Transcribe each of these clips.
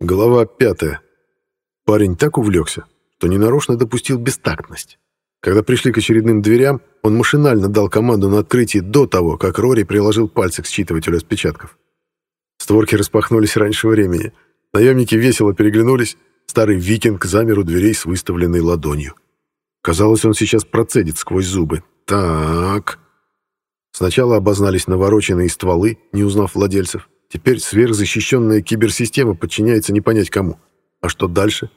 Глава пятая. Парень так увлекся, что ненарочно допустил бестактность. Когда пришли к очередным дверям, он машинально дал команду на открытие до того, как Рори приложил пальцы к считывателю отпечатков. Створки распахнулись раньше времени. Наемники весело переглянулись. Старый викинг замер у дверей с выставленной ладонью. Казалось, он сейчас процедит сквозь зубы. Так. Сначала обознались навороченные стволы, не узнав владельцев. Теперь сверхзащищенная киберсистема подчиняется не понять кому. А что дальше?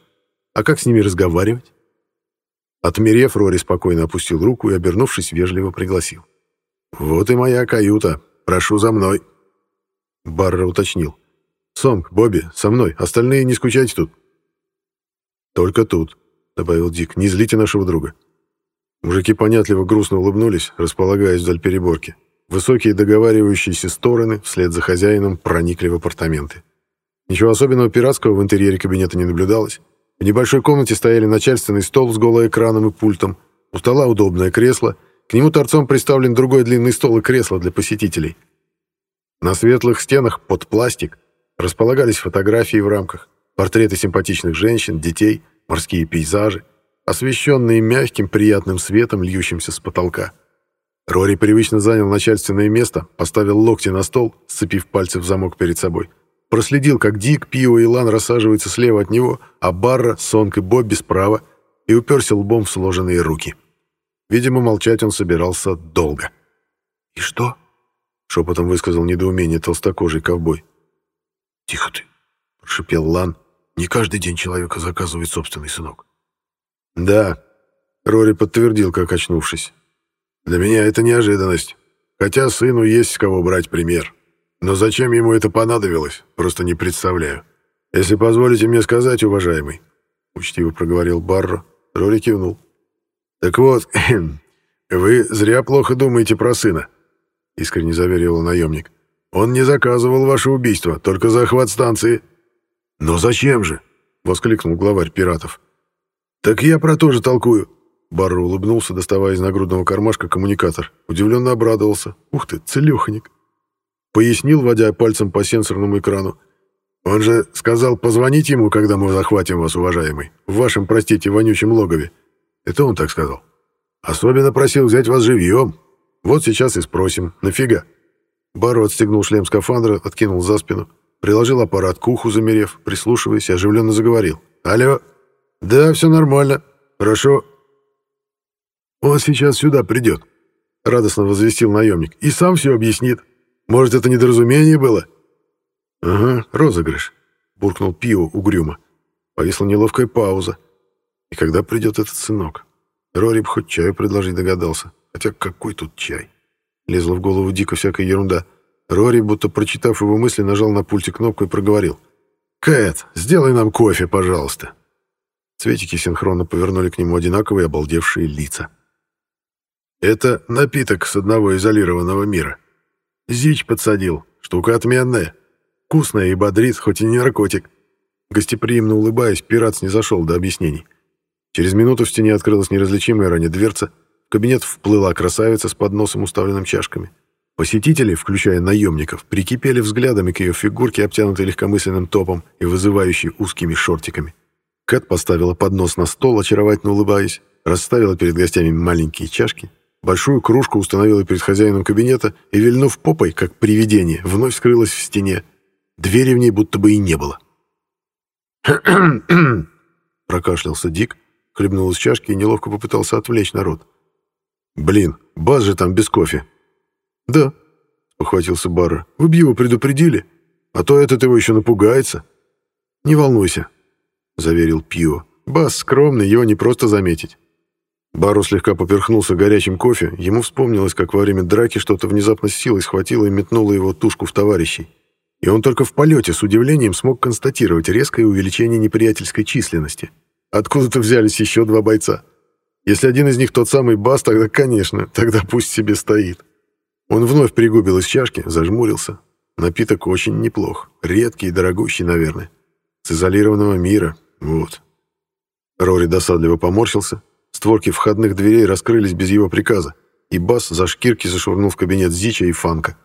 А как с ними разговаривать? Отмерев, Рори спокойно опустил руку и, обернувшись, вежливо пригласил. «Вот и моя каюта. Прошу за мной». Барра уточнил. «Сомк, Бобби, со мной. Остальные не скучайте тут». «Только тут», — добавил Дик. «Не злите нашего друга». Мужики понятливо грустно улыбнулись, располагаясь вдоль переборки. Высокие договаривающиеся стороны вслед за хозяином проникли в апартаменты. Ничего особенного пиратского в интерьере кабинета не наблюдалось. В небольшой комнате стояли начальственный стол с голоэкраном и пультом, у стола удобное кресло, к нему торцом приставлен другой длинный стол и кресло для посетителей. На светлых стенах под пластик располагались фотографии в рамках, портреты симпатичных женщин, детей, морские пейзажи, освещенные мягким приятным светом, льющимся с потолка. Рори привычно занял начальственное место, поставил локти на стол, сцепив пальцы в замок перед собой. Проследил, как Дик, Пио и Лан рассаживаются слева от него, а Барра, Сонг и Бобби справа, и уперся лбом в сложенные руки. Видимо, молчать он собирался долго. «И что?» — шепотом высказал недоумение толстокожий ковбой. «Тихо ты!» — прошипел Лан. «Не каждый день человека заказывает собственный сынок». «Да», — Рори подтвердил, как очнувшись. Для меня это неожиданность. Хотя сыну есть с кого брать пример. Но зачем ему это понадобилось, просто не представляю. Если позволите мне сказать, уважаемый, — учтиво проговорил Барро, Рори кивнул. Так вот, вы зря плохо думаете про сына, — искренне заверил наемник. Он не заказывал ваше убийство, только захват станции. Но зачем же? — воскликнул главарь пиратов. Так я про то же толкую. Барро улыбнулся, доставая из нагрудного кармашка коммуникатор. Удивленно обрадовался. «Ух ты, целеханик!» Пояснил, водя пальцем по сенсорному экрану. «Он же сказал позвонить ему, когда мы захватим вас, уважаемый, в вашем, простите, вонючем логове. Это он так сказал. Особенно просил взять вас живьем. Вот сейчас и спросим. Нафига?» Барро отстегнул шлем скафандра, откинул за спину, приложил аппарат к уху, замерев, прислушиваясь, оживленно заговорил. «Алло? Да, все нормально. Хорошо. «Он сейчас сюда придет», — радостно возвестил наемник, — «и сам все объяснит. Может, это недоразумение было?» «Ага, розыгрыш», — буркнул Пио угрюмо. Повисла неловкая пауза. «И когда придет этот сынок?» Рори б хоть чаю предложить догадался. Хотя какой тут чай? Лезла в голову дико всякая ерунда. Рори, будто прочитав его мысли, нажал на пульте кнопку и проговорил. «Кэт, сделай нам кофе, пожалуйста». Цветики синхронно повернули к нему одинаковые обалдевшие лица. Это напиток с одного изолированного мира. Зич подсадил. Штука отменная. Вкусная и бодрит, хоть и не наркотик. Гостеприимно улыбаясь, пират не зашел до объяснений. Через минуту в стене открылась неразличимая ранее дверца. В кабинет вплыла красавица с подносом, уставленным чашками. Посетители, включая наемников, прикипели взглядами к ее фигурке, обтянутой легкомысленным топом и вызывающей узкими шортиками. Кэт поставила поднос на стол, очаровательно улыбаясь, расставила перед гостями маленькие чашки, Большую кружку установила перед хозяином кабинета и, вильнув попой, как привидение, вновь скрылась в стене. Двери в ней будто бы и не было. Прокашлялся Дик, хлебнул из чашки и неловко попытался отвлечь народ. «Блин, бас же там без кофе». «Да», — похватился Барра, — «вы б его предупредили, а то этот его еще напугается». «Не волнуйся», — заверил Пио. «Бас скромный, его не просто заметить». Бару слегка поперхнулся горячим кофе. Ему вспомнилось, как во время драки что-то внезапно с силой схватило и метнуло его тушку в товарищей. И он только в полете с удивлением смог констатировать резкое увеличение неприятельской численности. Откуда-то взялись еще два бойца. Если один из них тот самый Бас, тогда, конечно, тогда пусть себе стоит. Он вновь пригубил из чашки, зажмурился. Напиток очень неплох. Редкий и дорогущий, наверное. С изолированного мира. Вот. Рори досадливо поморщился, Створки входных дверей раскрылись без его приказа, и Бас за шкирки зашвырнул в кабинет Зича и Фанка.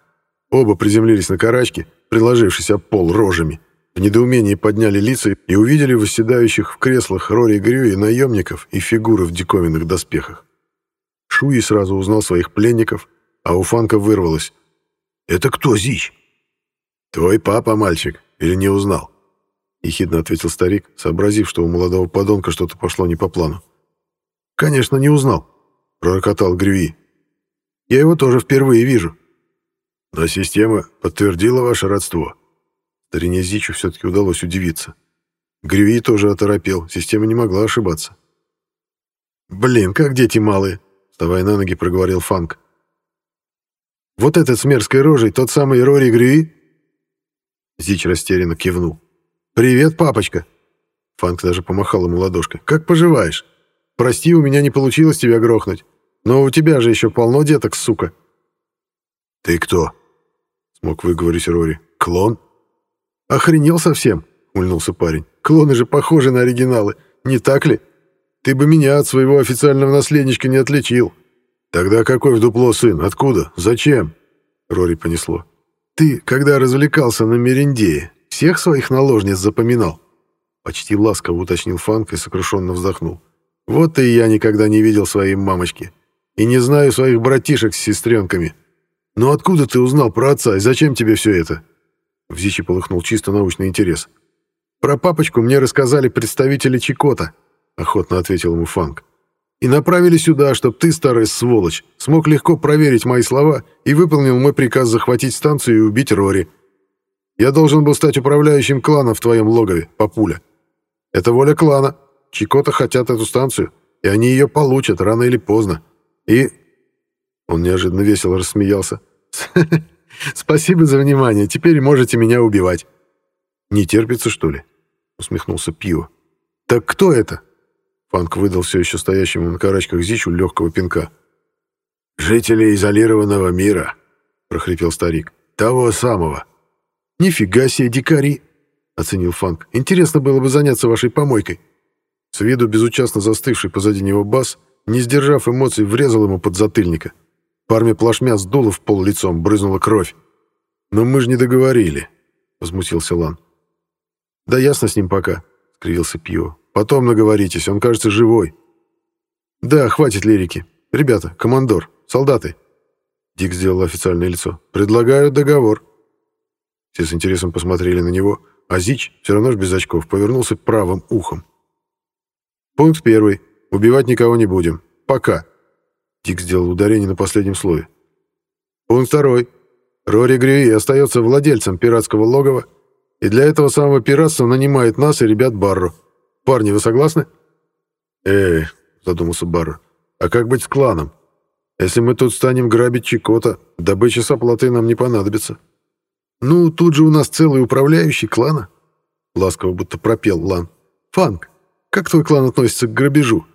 Оба приземлились на карачки, приложившись об пол рожами, в недоумении подняли лица и увидели восседающих в креслах Рори Грю и наемников и фигуры в диковинных доспехах. Шуи сразу узнал своих пленников, а у Фанка вырвалось. «Это кто, Зич?» «Твой папа, мальчик, или не узнал?» Ехидно ответил старик, сообразив, что у молодого подонка что-то пошло не по плану. «Конечно, не узнал», — пророкотал Грюи. «Я его тоже впервые вижу». «Но система подтвердила ваше родство». Старине Зичу все-таки удалось удивиться. Грюи тоже оторопел, система не могла ошибаться. «Блин, как дети малые!» — вставая на ноги, проговорил Фанк. «Вот этот с мерзкой рожей, тот самый Рори Грюи?» Зич растерянно кивнул. «Привет, папочка!» Фанк даже помахал ему ладошкой. «Как поживаешь? Прости, у меня не получилось тебя грохнуть. Но у тебя же еще полно деток, сука!» «Ты кто?» Смог выговорить Рори. «Клон?» «Охренел совсем?» — ульнулся парень. «Клоны же похожи на оригиналы, не так ли? Ты бы меня от своего официального наследничка не отличил». «Тогда какой в дупло сын? Откуда? Зачем?» Рори понесло. «Ты, когда развлекался на Мерендее, всех своих наложниц запоминал?» Почти ласково уточнил Фанк и сокрушенно вздохнул. «Вот и я никогда не видел своей мамочки. И не знаю своих братишек с сестренками. Но откуда ты узнал про отца и зачем тебе все это?» В Зичи полыхнул чисто научный интерес. «Про папочку мне рассказали представители Чикота», — охотно ответил ему Фанк и направили сюда, чтобы ты, старая сволочь, смог легко проверить мои слова и выполнил мой приказ захватить станцию и убить Рори. Я должен был стать управляющим кланом в твоем логове, папуля. Это воля клана. Чикота хотят эту станцию, и они ее получат рано или поздно. И...» Он неожиданно весело рассмеялся. «Спасибо за внимание, теперь можете меня убивать». «Не терпится, что ли?» — усмехнулся Пио. «Так кто это?» Фанк выдал все еще стоящему на карачках Зичу легкого пинка. «Жители изолированного мира», — прохрипел старик. «Того самого». «Нифига себе, дикари!» — оценил Фанк. «Интересно было бы заняться вашей помойкой». С виду безучастно застывший позади него бас, не сдержав эмоций, врезал ему под затыльника. Парме плашмя сдуло в пол лицом, брызнула кровь. «Но мы же не договорили», — возмутился Лан. «Да ясно с ним пока», — скривился Пио. Потом наговоритесь, он кажется живой. Да, хватит лирики. Ребята, командор, солдаты. Дик сделал официальное лицо. Предлагаю договор. Все с интересом посмотрели на него, а Зич, все равно ж без очков, повернулся правым ухом. Пункт первый. Убивать никого не будем. Пока. Дик сделал ударение на последнем слове. Пункт второй. Рори Грюи остается владельцем пиратского логова и для этого самого пиратства нанимает нас и ребят Барро. Парни, вы согласны?» «Э, — задумался Барра, — а как быть с кланом? Если мы тут станем грабить Чикота, добыча с нам не понадобится». «Ну, тут же у нас целый управляющий клана», — ласково будто пропел Лан. «Фанк, как твой клан относится к грабежу?»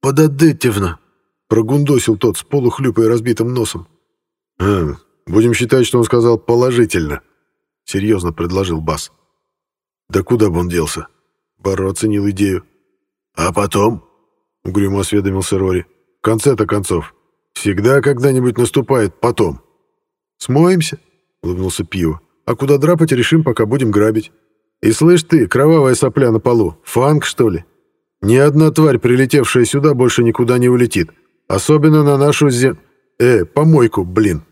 «Пододетевно», — прогундосил тот с полухлюпой разбитым носом. «А, будем считать, что он сказал положительно», — серьезно предложил Бас. «Да куда бы он делся?» Барро оценил идею. «А потом?» — угрюмо осведомился Рори. «В конце-то концов. Всегда когда-нибудь наступает потом». «Смоемся?» — улыбнулся Пиво. «А куда драпать, решим, пока будем грабить. И слышь ты, кровавая сопля на полу, фанк, что ли? Ни одна тварь, прилетевшая сюда, больше никуда не улетит. Особенно на нашу зем... Э, помойку, блин».